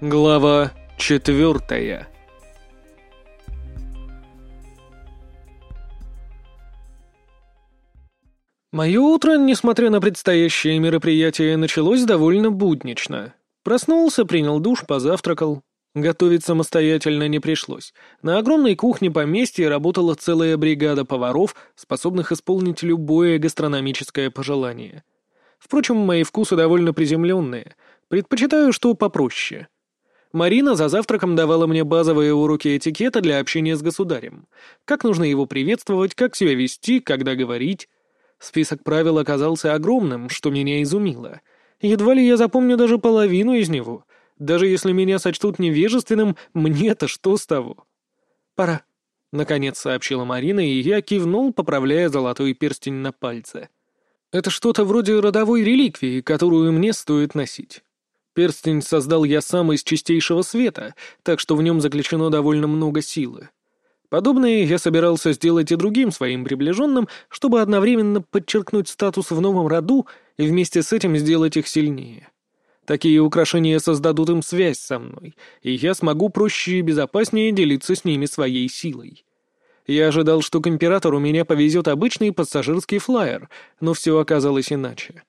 Глава четвертая Мое утро, несмотря на предстоящее мероприятие, началось довольно буднично. Проснулся, принял душ, позавтракал. Готовить самостоятельно не пришлось. На огромной кухне поместья работала целая бригада поваров, способных исполнить любое гастрономическое пожелание. Впрочем, мои вкусы довольно приземленные. Предпочитаю что попроще — Марина за завтраком давала мне базовые уроки этикета для общения с государем. Как нужно его приветствовать, как себя вести, когда говорить. Список правил оказался огромным, что меня изумило. Едва ли я запомню даже половину из него. Даже если меня сочтут невежественным, мне-то что с того? «Пора», — наконец сообщила Марина, и я кивнул, поправляя золотой перстень на пальце. «Это что-то вроде родовой реликвии, которую мне стоит носить». Перстень создал я сам из чистейшего света, так что в нем заключено довольно много силы. Подобное я собирался сделать и другим своим приближенным, чтобы одновременно подчеркнуть статус в новом роду и вместе с этим сделать их сильнее. Такие украшения создадут им связь со мной, и я смогу проще и безопаснее делиться с ними своей силой. Я ожидал, что к императору меня повезет обычный пассажирский флайер, но все оказалось иначе.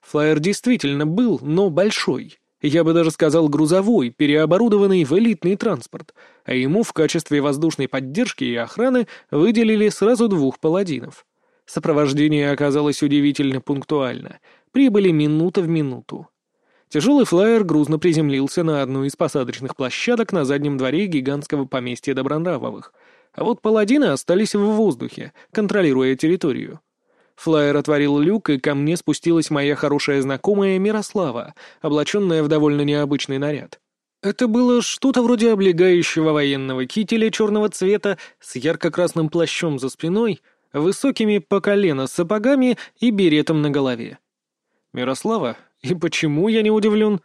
Флайер действительно был, но большой — я бы даже сказал грузовой, переоборудованный в элитный транспорт, а ему в качестве воздушной поддержки и охраны выделили сразу двух паладинов. Сопровождение оказалось удивительно пунктуально, прибыли минута в минуту. Тяжелый флайер грузно приземлился на одну из посадочных площадок на заднем дворе гигантского поместья Добронравовых, а вот паладины остались в воздухе, контролируя территорию. Флайер отворил люк, и ко мне спустилась моя хорошая знакомая Мирослава, облаченная в довольно необычный наряд. Это было что-то вроде облегающего военного кителя черного цвета с ярко-красным плащом за спиной, высокими по колено сапогами и беретом на голове. Мирослава? И почему я не удивлен?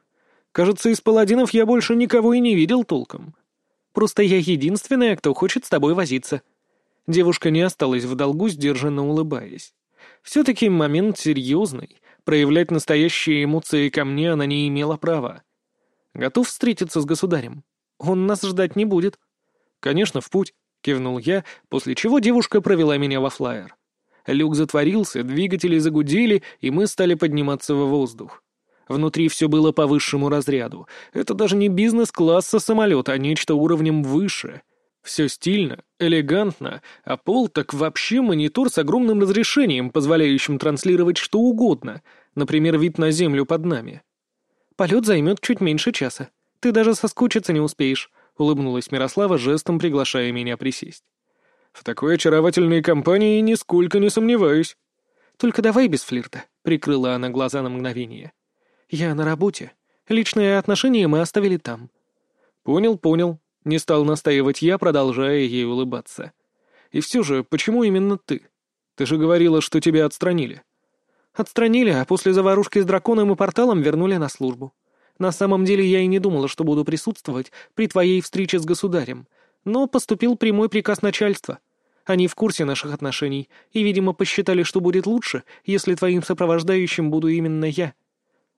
Кажется, из паладинов я больше никого и не видел толком. Просто я единственная, кто хочет с тобой возиться. Девушка не осталась в долгу, сдержанно улыбаясь. Все-таки момент серьезный. Проявлять настоящие эмоции ко мне она не имела права. Готов встретиться с государем? Он нас ждать не будет. Конечно, в путь, кивнул я, после чего девушка провела меня во флайер. Люк затворился, двигатели загудели, и мы стали подниматься в воздух. Внутри все было по высшему разряду. Это даже не бизнес-класса самолета, а нечто уровнем выше. Все стильно, элегантно, а пол так вообще монитор с огромным разрешением, позволяющим транслировать что угодно, например, вид на землю под нами. «Полет займет чуть меньше часа. Ты даже соскучиться не успеешь», — улыбнулась Мирослава, жестом приглашая меня присесть. «В такой очаровательной компании нисколько не сомневаюсь». «Только давай без флирта», — прикрыла она глаза на мгновение. «Я на работе. Личные отношения мы оставили там». «Понял, понял», не стал настаивать я, продолжая ей улыбаться. «И все же, почему именно ты? Ты же говорила, что тебя отстранили». «Отстранили, а после заварушки с драконом и порталом вернули на службу. На самом деле я и не думала, что буду присутствовать при твоей встрече с государем, но поступил прямой приказ начальства. Они в курсе наших отношений и, видимо, посчитали, что будет лучше, если твоим сопровождающим буду именно я».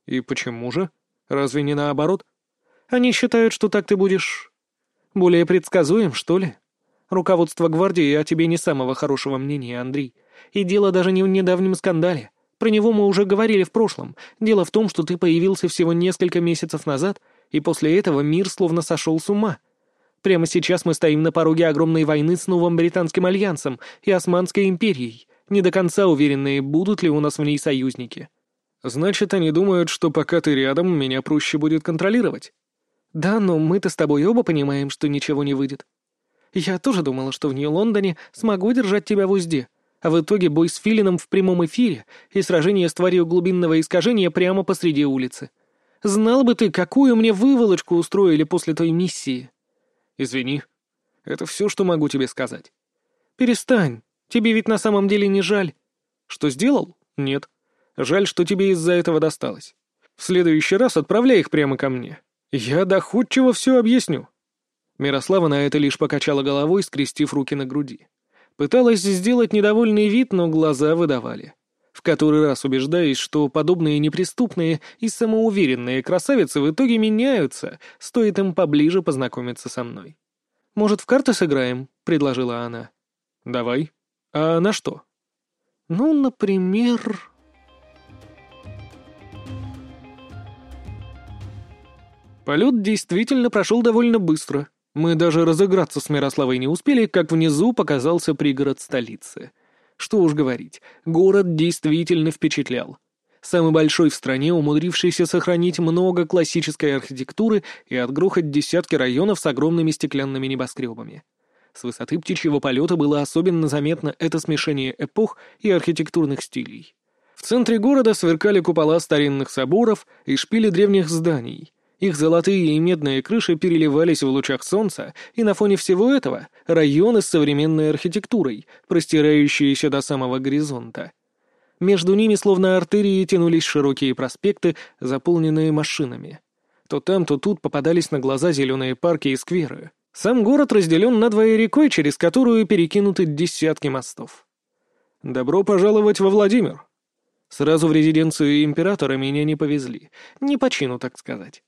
«И почему же? Разве не наоборот?» «Они считают, что так ты будешь более предсказуем, что ли? Руководство гвардии о тебе не самого хорошего мнения, Андрей. И дело даже не в недавнем скандале. Про него мы уже говорили в прошлом. Дело в том, что ты появился всего несколько месяцев назад, и после этого мир словно сошел с ума. Прямо сейчас мы стоим на пороге огромной войны с новым британским альянсом и Османской империей, не до конца уверенные, будут ли у нас в ней союзники. Значит, они думают, что пока ты рядом, меня проще будет контролировать. «Да, но мы-то с тобой оба понимаем, что ничего не выйдет. Я тоже думала, что в Нью-Лондоне смогу держать тебя в узде, а в итоге бой с Филином в прямом эфире и сражение с тварью глубинного искажения прямо посреди улицы. Знал бы ты, какую мне выволочку устроили после той миссии». «Извини. Это все, что могу тебе сказать». «Перестань. Тебе ведь на самом деле не жаль». «Что сделал? Нет. Жаль, что тебе из-за этого досталось. В следующий раз отправляй их прямо ко мне. «Я доходчиво все объясню». Мирослава на это лишь покачала головой, скрестив руки на груди. Пыталась сделать недовольный вид, но глаза выдавали. В который раз убеждаюсь, что подобные неприступные и самоуверенные красавицы в итоге меняются, стоит им поближе познакомиться со мной. «Может, в карты сыграем?» — предложила она. «Давай. А на что?» «Ну, например...» Полет действительно прошел довольно быстро. Мы даже разыграться с Мирославой не успели, как внизу показался пригород столицы. Что уж говорить, город действительно впечатлял. Самый большой в стране, умудрившийся сохранить много классической архитектуры и отгрохать десятки районов с огромными стеклянными небоскребами. С высоты птичьего полета было особенно заметно это смешение эпох и архитектурных стилей. В центре города сверкали купола старинных соборов и шпили древних зданий — их золотые и медные крыши переливались в лучах солнца, и на фоне всего этого — районы с современной архитектурой, простирающиеся до самого горизонта. Между ними, словно артерии, тянулись широкие проспекты, заполненные машинами. То там, то тут попадались на глаза зеленые парки и скверы. Сам город разделен надвое рекой, через которую перекинуты десятки мостов. «Добро пожаловать во Владимир!» Сразу в резиденцию императора меня не повезли. Не по чину, так сказать.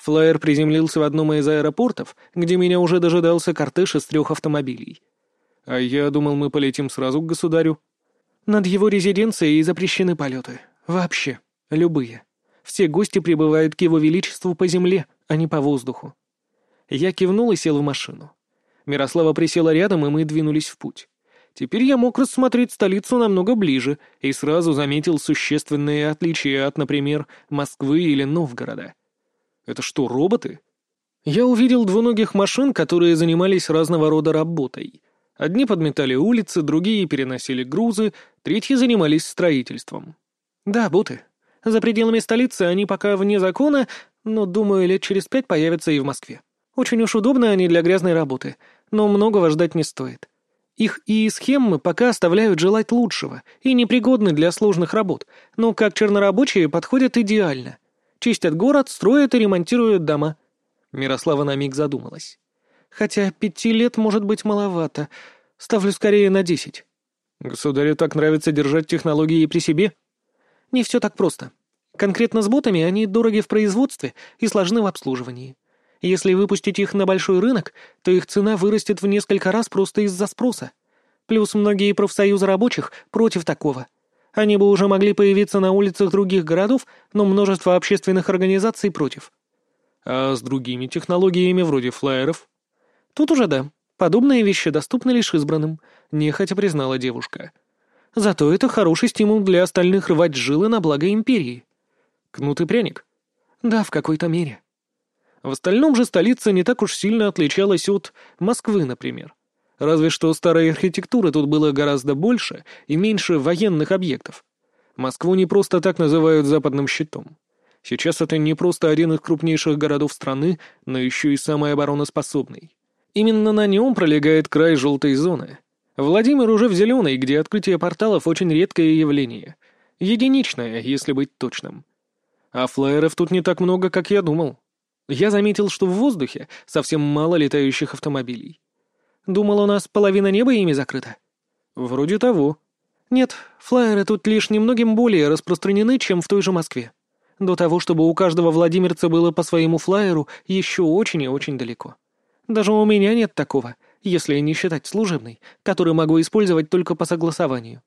Флайер приземлился в одном из аэропортов, где меня уже дожидался кортеж из трех автомобилей. А я думал, мы полетим сразу к государю. Над его резиденцией запрещены полеты. Вообще. Любые. Все гости прибывают к его величеству по земле, а не по воздуху. Я кивнул и сел в машину. Мирослава присела рядом, и мы двинулись в путь. Теперь я мог рассмотреть столицу намного ближе и сразу заметил существенные отличия от, например, Москвы или Новгорода. Это что, роботы? Я увидел двуногих машин, которые занимались разного рода работой. Одни подметали улицы, другие переносили грузы, третьи занимались строительством. Да, боты. За пределами столицы они пока вне закона, но, думаю, лет через пять появятся и в Москве. Очень уж удобны они для грязной работы, но многого ждать не стоит. Их и схемы пока оставляют желать лучшего и непригодны для сложных работ, но как чернорабочие подходят идеально — Чистят город, строят и ремонтируют дома. Мирослава на миг задумалась. Хотя пяти лет может быть маловато. Ставлю скорее на десять. Государю так нравится держать технологии при себе? Не все так просто. Конкретно с ботами они дороги в производстве и сложны в обслуживании. Если выпустить их на большой рынок, то их цена вырастет в несколько раз просто из-за спроса. Плюс многие профсоюзы рабочих против такого — они бы уже могли появиться на улицах других городов, но множество общественных организаций против. А с другими технологиями, вроде флайеров? Тут уже да. Подобные вещи доступны лишь избранным, нехотя признала девушка. Зато это хороший стимул для остальных рвать жилы на благо империи. Кнут и пряник? Да, в какой-то мере. В остальном же столица не так уж сильно отличалась от Москвы, например. Разве что старой архитектуры тут было гораздо больше и меньше военных объектов. Москву не просто так называют западным щитом. Сейчас это не просто один из крупнейших городов страны, но еще и самый обороноспособный. Именно на нем пролегает край желтой зоны. Владимир уже в зеленой, где открытие порталов очень редкое явление. Единичное, если быть точным. А флайеров тут не так много, как я думал. Я заметил, что в воздухе совсем мало летающих автомобилей. Думал, у нас половина неба ими закрыта?» «Вроде того». «Нет, флайеры тут лишь немногим более распространены, чем в той же Москве. До того, чтобы у каждого владимирца было по своему флайеру, еще очень и очень далеко. Даже у меня нет такого, если не считать служебный, который могу использовать только по согласованию.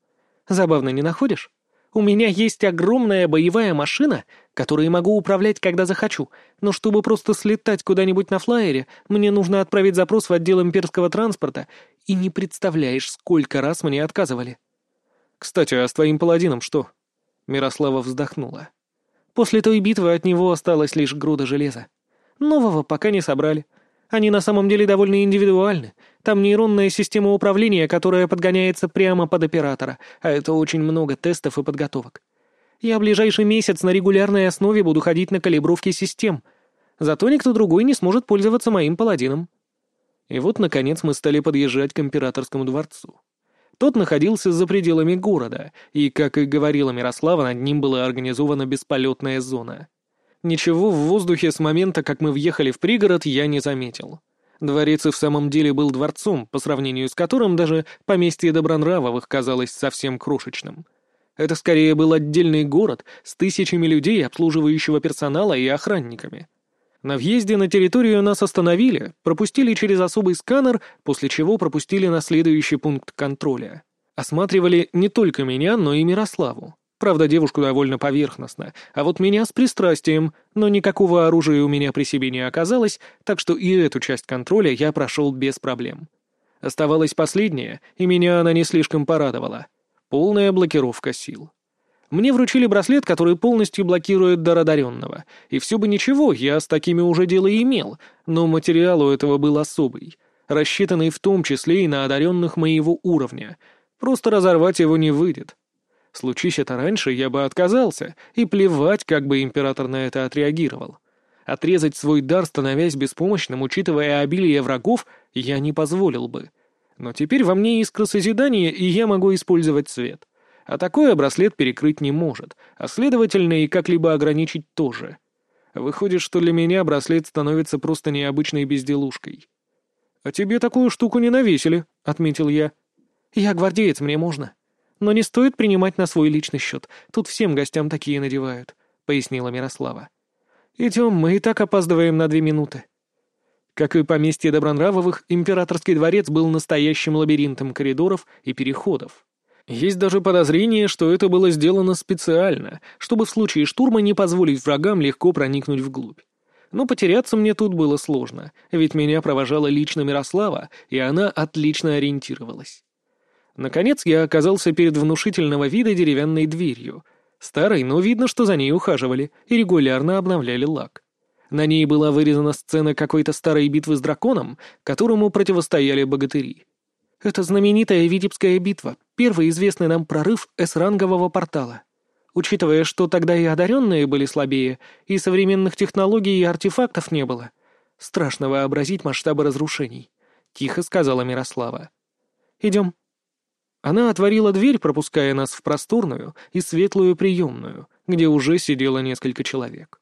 Забавно не находишь?» У меня есть огромная боевая машина, которой могу управлять, когда захочу, но чтобы просто слетать куда-нибудь на флайере, мне нужно отправить запрос в отдел имперского транспорта, и не представляешь, сколько раз мне отказывали. Кстати, а с твоим паладином что? Мирослава вздохнула. После той битвы от него осталась лишь груда железа. Нового пока не собрали. Они на самом деле довольно индивидуальны. Там нейронная система управления, которая подгоняется прямо под оператора, а это очень много тестов и подготовок. Я ближайший месяц на регулярной основе буду ходить на калибровки систем. Зато никто другой не сможет пользоваться моим паладином. И вот, наконец, мы стали подъезжать к императорскому дворцу. Тот находился за пределами города, и, как и говорила Мирослава, над ним была организована бесполетная зона. Ничего в воздухе с момента, как мы въехали в пригород, я не заметил. Дворец и в самом деле был дворцом, по сравнению с которым даже поместье Добронравовых казалось совсем крошечным. Это скорее был отдельный город с тысячами людей, обслуживающего персонала и охранниками. На въезде на территорию нас остановили, пропустили через особый сканер, после чего пропустили на следующий пункт контроля. Осматривали не только меня, но и Мирославу. Правда, девушку довольно поверхностно, а вот меня с пристрастием, но никакого оружия у меня при себе не оказалось, так что и эту часть контроля я прошел без проблем. Оставалась последняя, и меня она не слишком порадовала. Полная блокировка сил. Мне вручили браслет, который полностью блокирует дар одаренного. И все бы ничего, я с такими уже дело имел, но материал у этого был особый, рассчитанный в том числе и на одаренных моего уровня. Просто разорвать его не выйдет. Случись это раньше, я бы отказался, и плевать, как бы император на это отреагировал. Отрезать свой дар, становясь беспомощным, учитывая обилие врагов, я не позволил бы. Но теперь во мне искра созидания, и я могу использовать свет а такое браслет перекрыть не может, а следовательно и как-либо ограничить тоже. Выходит, что для меня браслет становится просто необычной безделушкой. «А тебе такую штуку не навесили», — отметил я. «Я гвардеец, мне можно. Но не стоит принимать на свой личный счет, тут всем гостям такие надевают», — пояснила Мирослава. «Идем, мы и так опаздываем на две минуты». Как и поместье Добронравовых, императорский дворец был настоящим лабиринтом коридоров и переходов. Есть даже подозрение, что это было сделано специально, чтобы в случае штурма не позволить врагам легко проникнуть вглубь. Но потеряться мне тут было сложно, ведь меня провожала лично Мирослава, и она отлично ориентировалась. Наконец я оказался перед внушительного вида деревянной дверью. Старой, но видно, что за ней ухаживали и регулярно обновляли лак. На ней была вырезана сцена какой-то старой битвы с драконом, которому противостояли богатыри. Это знаменитая Витебская битва, первый известный нам прорыв С-рангового портала. Учитывая, что тогда и одаренные были слабее, и современных технологий и артефактов не было, страшно вообразить масштабы разрушений, — тихо сказала Мирослава. «Идем». Она отворила дверь, пропуская нас в просторную и светлую приемную, где уже сидело несколько человек.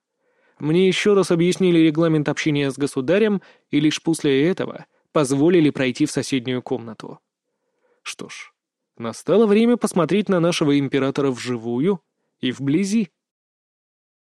Мне еще раз объяснили регламент общения с государем, и лишь после этого позволили пройти в соседнюю комнату. Что ж, настало время посмотреть на нашего императора вживую и вблизи.